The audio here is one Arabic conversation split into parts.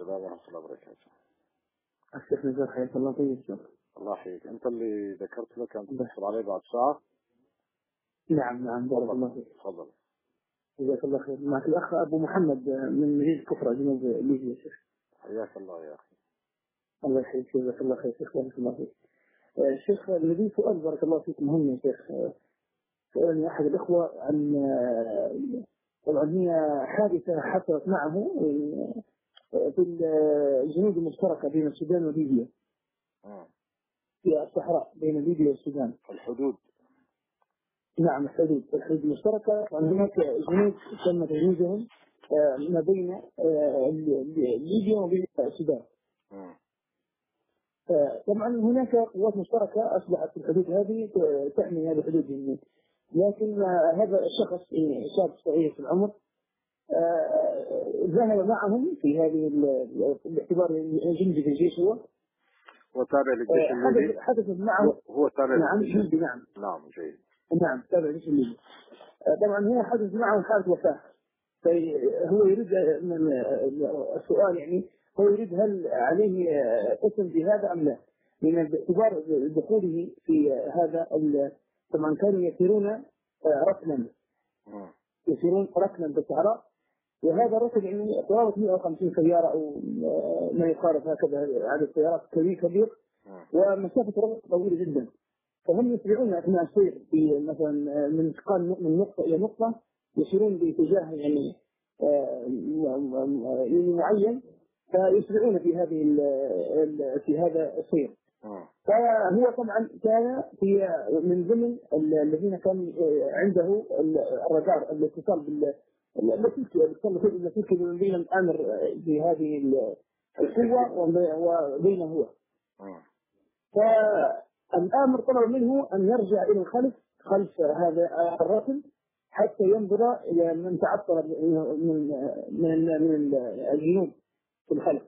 السلام ورحمة الله وبركاته. الشيخ نزار حياك الله طيب الشيخ الله يحييك. أنت اللي ذكرت لك أن تتصل عليه بعد ساعة؟ نعم نعم بارك الله فيك. تفضل. جزاك الله خير. معك الأخ أبو محمد من مدينة كفرة جنوب ليبيا شيخ. حياك الله يا أخي. الله يحييك جزاك الله خير. شيخ بارك الله فيك. آه، شيخ لدي سؤال بارك الله فيك مهم يا شيخ. آه، سألني أحد الإخوة عن آه، طبعا هي حادثة حصلت معه في الجنود المشتركة بين السودان وليبيا. آه. في الصحراء بين ليبيا والسودان. الحدود. نعم الحدود. الحدود المشتركة. هناك جنود تم تجنيدهم آه، ما بين آه، ليبيا وبين السودان. طبعا هناك قوات مشتركة أصبحت في الحدود هذه تحمي هذه الحدود لكن هذا الشخص شاب صغير في العمر ذهب معهم في هذه الاعتبار يعني جندي في الجيش هو. هو تابع للجيش آه، الليبي حدثت معه. هو تابع نعم جندي نعم. نعم جيد. نعم تابع للجيش الليبي آه، طبعا هنا حدث معه حالة وفاة. طيب، فهو يريد آه، السؤال يعني هو يريد هل عليه قسم بهذا أم لا؟ لأن باعتبار دخوله في هذا طبعا كانوا يسيرون ركنا. يسيرون ركنا بالصحراء. وهذا الركن يعني قرابه 150 سيارة أو آه، ما يقارب هكذا عدد سيارات كبير كبير. نعم. ومسافة الركن طويلة جدا. فهم يسرعون أثناء السير في مثلا آه، من انتقال من نقطة إلى نقطة يسيرون باتجاه يعني, آه، يعني معين فيسرعون في هذه في هذا السير. نعم. فهو طبعا كان في من ضمن الذين كان عنده الرادار الاتصال يعني، المفروض إن في بين الأمر بهذه القوة وبين هو. آه. فالآمر طلب منه أن يرجع إلى الخلف خلف هذا الرسل حتى ينظر إلى من تعطل من من من الجنوب في الخلف.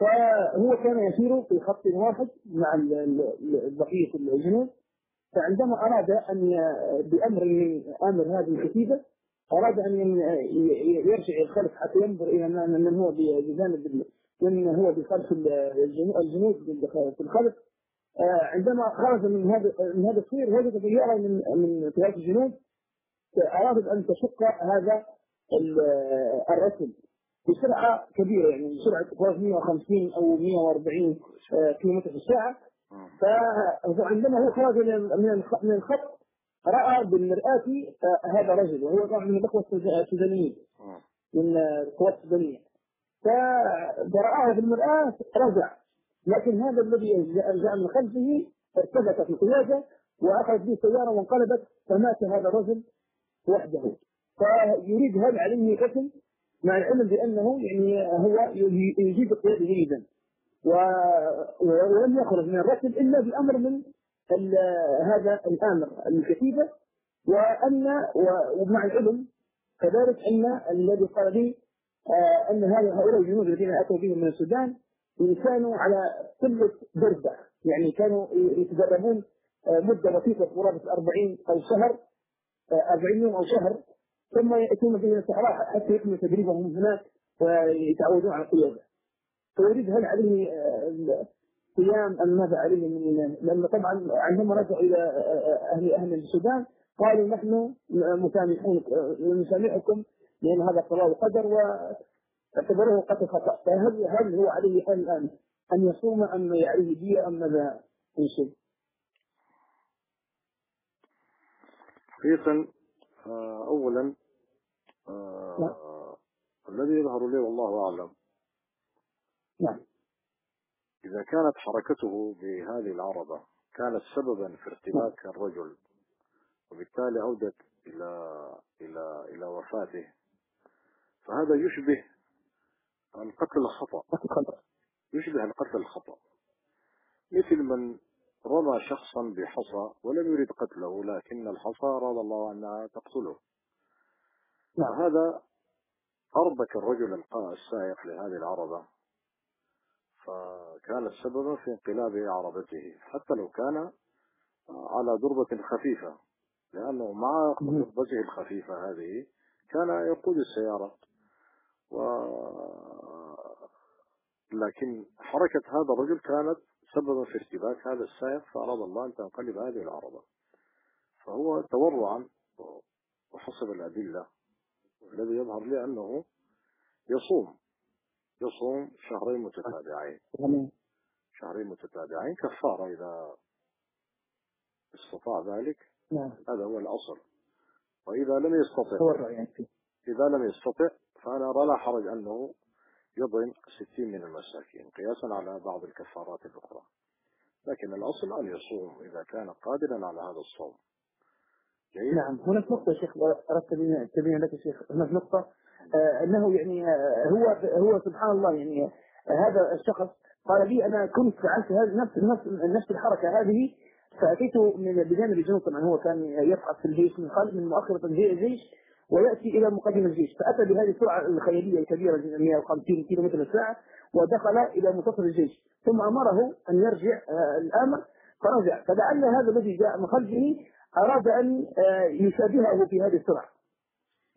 فهو كان يسير في خط واحد مع بقية الجنود فعندما أراد أن بأمر من أمر هذه الكتيبة أراد أن يرجع الخلف حتى ينظر إلى من هو بجانب من هو بخلف الجنود في الخلف. آه، عندما خرج من هذا من هذا السير وجد سيارة من من قيادة الجنود أرادت أن تشق هذا الرسم بسرعة كبيرة يعني بسرعة تتجاوز 150 أو 140 آه، كيلومتر في الساعة. فعندما هو خرج من الخط رأى بالمرآة آه، هذا رجل وهو طبعا من الإخوة السودانيين آه، من القوات السودانيه فرآه بالمرآة رجع لكن هذا الذي جاء من خلفه ارتبك في القيادة وأخذ به سيارة وانقلبت فمات هذا الرجل وحده. فيريد هذا عليه قتل مع العلم بأنه يعني هو يجيب القيادة جيدا. ولم يخرج من الركب إلا بأمر من هذا الآمر الكتيبه وان ومع العلم كذلك أن الذي قال لي آه، أن هذا هؤلاء الجنود الذين أتوا بهم من السودان كانوا على قلة بردة. يعني كانوا يتدربون آه، مدة بسيطة قرابه 40 أو شهر آه، 40 يوم أو شهر ثم يأتون به الصحراء حتى يكملوا تدريبهم هناك ويتعودون على القيادة. فيريد هل عليه صيام ام ماذا عليه من لأن طبعا عندما رجعوا إلى أهل أهل السودان. قالوا نحن مسامحون نسامحكم لأن هذا قضاء وقدر واعتبروه قتل خطأ. فهل هل هو عليه حال الآن أن يصوم أم عليه بي أم ماذا يصوم حقيقة آه، أولا آه، نعم. الذي يظهر لي والله أعلم. نعم. إذا كانت حركته بهذه العربة كانت سببا في ارتباك الرجل وبالتالي عودت إلى, إلى, إلى وفاته فهذا يشبه القتل الخطأ. يشبه القتل الخطأ. مثل من رمى شخصا بحصى ولم يريد قتله لكن الحصى أراد الله أنها تقتله. نعم. هذا أربك الرجل السائق لهذه العربة فكان السبب في انقلاب عربته حتى لو كان آه، على ضربة خفيفة لأنه مع ضربته الخفيفة هذه كان يقود السيارة. و لكن حركة هذا الرجل كانت سببا في ارتباك هذا السائق فأراد الله أن تنقلب هذه العربة. فهو تورعا وحسب الأدلة الذي يظهر لي أنه يصوم. يصوم شهرين متتابعين شهرين متتابعين كفارة إذا استطاع ذلك نعم. هذا هو الأصل. وإذا لم يستطع إذا لم يستطع فأنا أرى لا حرج أنه يضعم ستين من المساكين قياسا على بعض الكفارات الأخرى. لكن الأصل أن يصوم إذا كان قادرا على هذا الصوم. جيد؟ نعم. هناك نقطة شيخ أردت تبين لك شيخ. هناك نقطة آه، انه يعني آه، هو هو سبحان الله يعني آه، هذا الشخص قال لي أنا كنت فعلت نفس نفس نفس الحركة هذه فاتيته من بجانب الجنوب طبعا هو كان يبحث في الجيش من خلف من مؤخرة الجيش ويأتي إلى مقدم الجيش فأتى بهذه السرعة الخيالية الكبيرة 150 كيلو متر الساعة ودخل إلى منتصف الجيش ثم أمره أن يرجع الأمر فرجع فلعل هذا الذي جاء من خلفه أراد أن يشابهه في هذه السرعة.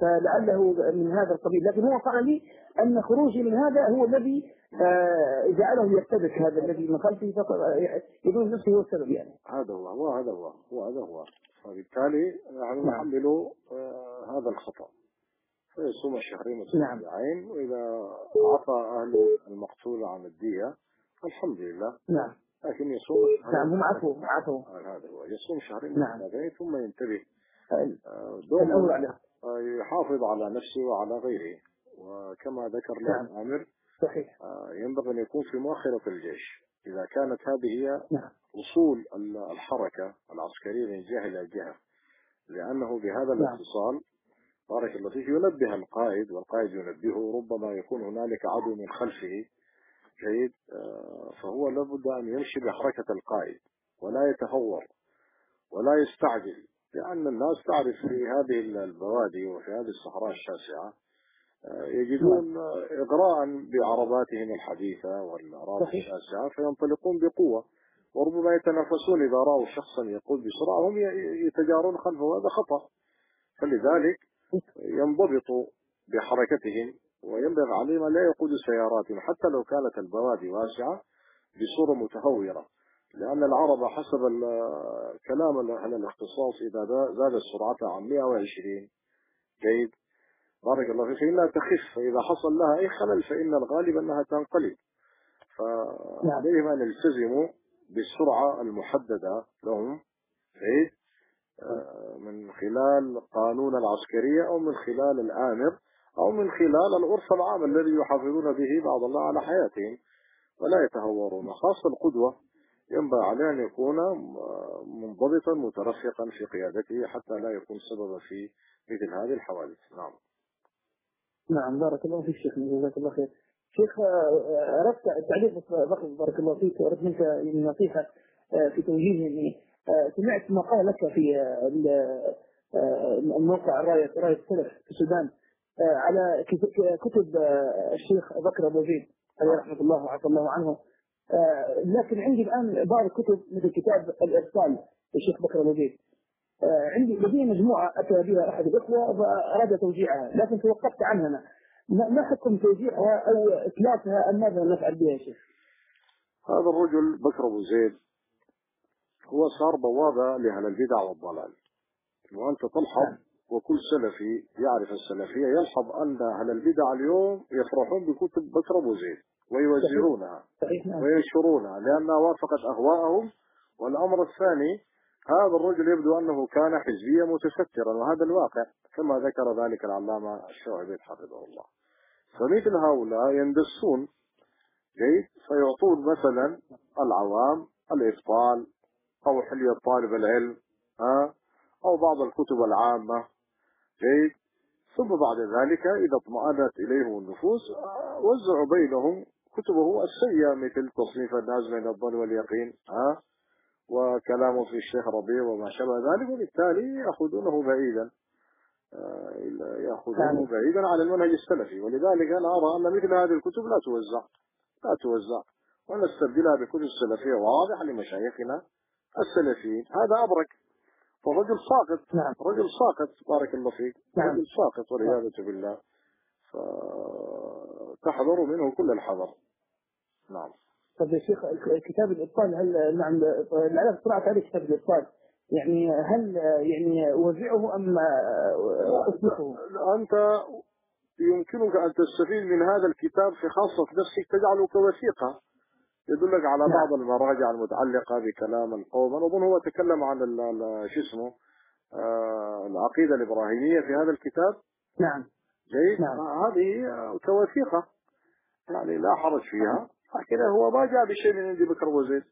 فلعله من هذا القبيل. لكن هو قال لي أن خروجي من هذا هو الذي آه، جعله يرتبك هذا الذي من خلفه يقول نفسه هو السبب يعني. هذا هو وهذا هو وهذا هو. وبالتالي نحن نعم. نحمل آه، هذا الخطأ. فيصوم الشهرين نعم. متتابعين نعم. وإذا عفى أهل المقتول عن الدية الحمد لله. نعم. لكن يصوم نعم هم عفوا عفوا. هذا هو يصوم شهرين نعم. ثم ينتبه طيب. آه، نعم يحافظ على نفسه وعلى غيره وكما ذكر نعم. لهم عامر صحيح آه، ينبغي أن يكون في مؤخرة الجيش إذا كانت هذه هي نعم. وصول الحركة العسكرية من جهة إلى جهة لأنه بهذا نعم. الاتصال نعم. بارك الله فيك ينبه القائد والقائد ينبهه ربما يكون هنالك عدو من خلفه جيد آه، فهو لابد أن يمشي بحركة القائد ولا يتهور ولا يستعجل لأن الناس تعرف في هذه البوادي وفي هذه الصحراء الشاسعة آه، يجدون إغراء بعرباتهم الحديثة والعراب الشاسعة فينطلقون بقوة وربما يتنافسون إذا رأوا شخصا يقود بسرعة هم يتجارون خلفه هذا خطأ. فلذلك ينضبطوا بحركتهم وينبغي عليهم لا يقودوا سياراتهم حتى لو كانت البوادي واسعة بصورة متهورة. لأن العرب حسب كلامنا عن الاختصاص إذا زادت سرعتها عن 120 جيد. بارك الله فيك. فإنها تخف. فإذا حصل لها أي خلل فإن الغالب أنها تنقلب. فعليهم أن يلتزموا بالسرعة المحددة لهم. جيد. آه، من خلال قانون العسكرية أو من خلال الآمر أو من خلال العرف العام الذي يحافظون به بعض الله على حياتهم. ولا يتهورون. خاصة القدوة. ينبغي عليه أن يكون منضبطا مترفقا في قيادته حتى لا يكون سببا في مثل هذه الحوادث. نعم. نعم بارك الله فيك شيخ جزاك الله خير. شيخ أردت التعليق بارك الله فيك اردت منك نصيحة آه، في توجيه يعني سمعت مقال لك في آه، الموقع راية راية السلف في السودان على كتب الشيخ بكر أبو زيد رحمة الله وعفى الله عنه. آه، لكن عندي الآن بعض الكتب مثل كتاب الإرسال للشيخ بكر الوزير. آه، عندي لدي مجموعة أتى بها أحد الإخوة فاراد توزيعها لكن توقفت عنها ما حكم توزيعها أو إتلافها؟ أم ماذا نفعل بها يا شيخ؟ هذا الرجل بكر أبو زيد هو صار بوابة لأهل البدع والضلال. وأنت تلحظ نعم. وكل سلفي يعرف السلفية يلحظ أن أهل البدع اليوم يفرحون بكتب بكر أبو زيد. ويوزعونها وينشرونها لأنها وافقت أهواءهم. والأمر الثاني هذا الرجل يبدو أنه كان حزبيا متسترا وهذا الواقع كما ذكر ذلك العلامة الشعبي حفظه الله. فمثل هؤلاء يندسون جيد فيعطون مثلا العوام الإبطال أو حلية طالب العلم ها أو بعض الكتب العامة جيد. ثم بعد ذلك إذا اطمأنت إليهم النفوس وزعوا بينهم كتبه السيئة مثل تصنيف الناس بين الظن واليقين. ها؟ وكلامه في الشيخ ربيع وما شابه ذلك وبالتالي يأخذونه بعيدا. آه، يأخذونه نعم. بعيدا على المنهج السلفي. ولذلك أنا أرى أن مثل هذه الكتب لا توزع. لا توزع. ونستبدلها بكتب سلفية واضحة لمشايخنا السلفيين. هذا أبرك. فرجل ساقط. نعم. رجل ساقط. بارك الله فيك. نعم. رجل ساقط والعياذ بالله. فتحذر منه كل الحذر. نعم. طب يا شيخ كتاب الإبطال هل نعم العلاقه طلعت هذا كتاب الإبطال يعني هل يعني وزعه أم اطلقه؟ أنت يمكنك أن تستفيد من هذا الكتاب في خاصة نفسك تجعله كوثيقة. يدلك على نعم. بعض المراجع المتعلقة بكلام القوم. أنا أظن هو تكلم عن شو اسمه آه، العقيدة الإبراهيمية في هذا الكتاب. نعم. جيد. نعم. هذه كوثيقة يعني لا حرج فيها. نعم. لكن هو ما جاء بشيء من عندي بكر وزيد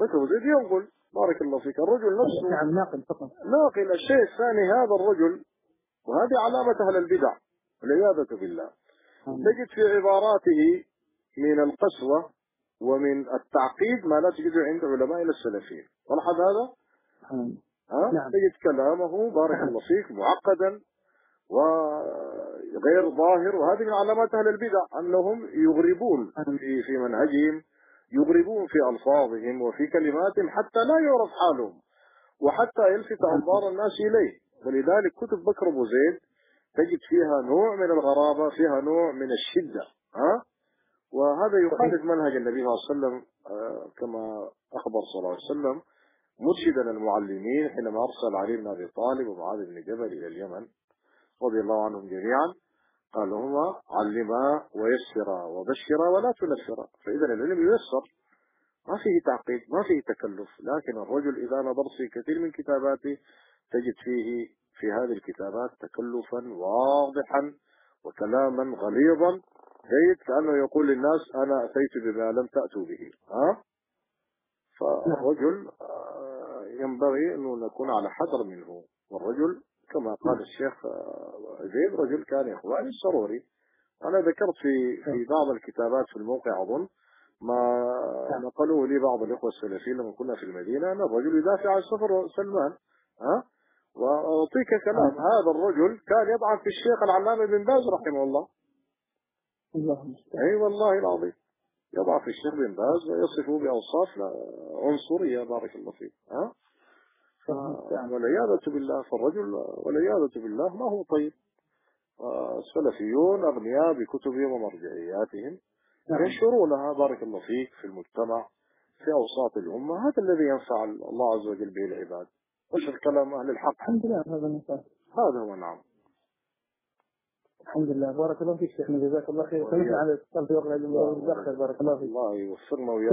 بكر وزيد ينقل بارك الله فيك الرجل نفسه نعم ناقل فقط ناقل الشيء الثاني هذا الرجل وهذه علامة أهل البدع والعياذة بالله نعم. تجد في عباراته من القسوة ومن التعقيد ما لا تجده عند علماء السلفيين لاحظ هذا؟ نعم. ها؟ نعم. تجد كلامه بارك الله فيك معقدا و غير ظاهر. وهذه من علامات أهل البدع أنهم يغربون في منهجهم يغربون في ألفاظهم وفي كلماتهم حتى لا يعرف حالهم وحتى يلفت أنظار الناس إليه. ولذلك كتب بكر أبو زيد تجد فيها نوع من الغرابة فيها نوع من الشدة ها؟ وهذا يخالف منهج النبي صلى الله عليه وسلم آه، كما أخبر صلى الله عليه وسلم مرشدا المعلمين حينما أرسل علي بن أبي طالب ومعاذ بن جبل إلى اليمن. رضي الله عنهم جميعا قال لهم علما ويسرا وبشرا ولا تنفرا فإذا العلم ييسر ما فيه تعقيد ما فيه تكلف. لكن الرجل إذا نظر في كثير من كتاباته تجد فيه في هذه الكتابات تكلفا واضحا وكلاما غليظا. جيد كأنه يقول للناس أنا أتيت بما لم تأتوا به. ها؟ فالرجل آه، ينبغي أنه نكون على حذر منه. والرجل كما قال الشيخ آه، زيد رجل كان إخواني السروري. أنا ذكرت في في نعم. بعض الكتابات في الموقع أظن ما نعم. نقلوه لي بعض الإخوة السلفيين لما كنا في المدينة. أن الرجل يدافع عن سفر سلمان ها؟ وأعطيك كلام. نعم. هذا الرجل كان يضعف في الشيخ العلامة بن باز رحمه الله. أي والله العظيم. يضعف في الشيخ بن باز ويصفه بأوصاف عنصرية بارك الله فيك ها؟ والعياذة آه. بالله فالرجل والعياذة بالله ما هو طيب. آه، السلفيون أغنياء بكتبهم ومرجعياتهم نعم. ينشرونها بارك الله فيك في المجتمع في أوساط الأمة. هذا الذي ينفع الله عز وجل به العباد. وش كلام أهل الحق؟ الحمد لله هذا النساء هذا هو نعم الحمد لله. بارك الله فيك شيخنا. جزاك الله خير. على الاتصال في وقت بارك الله فيك. الله يوفقنا وياك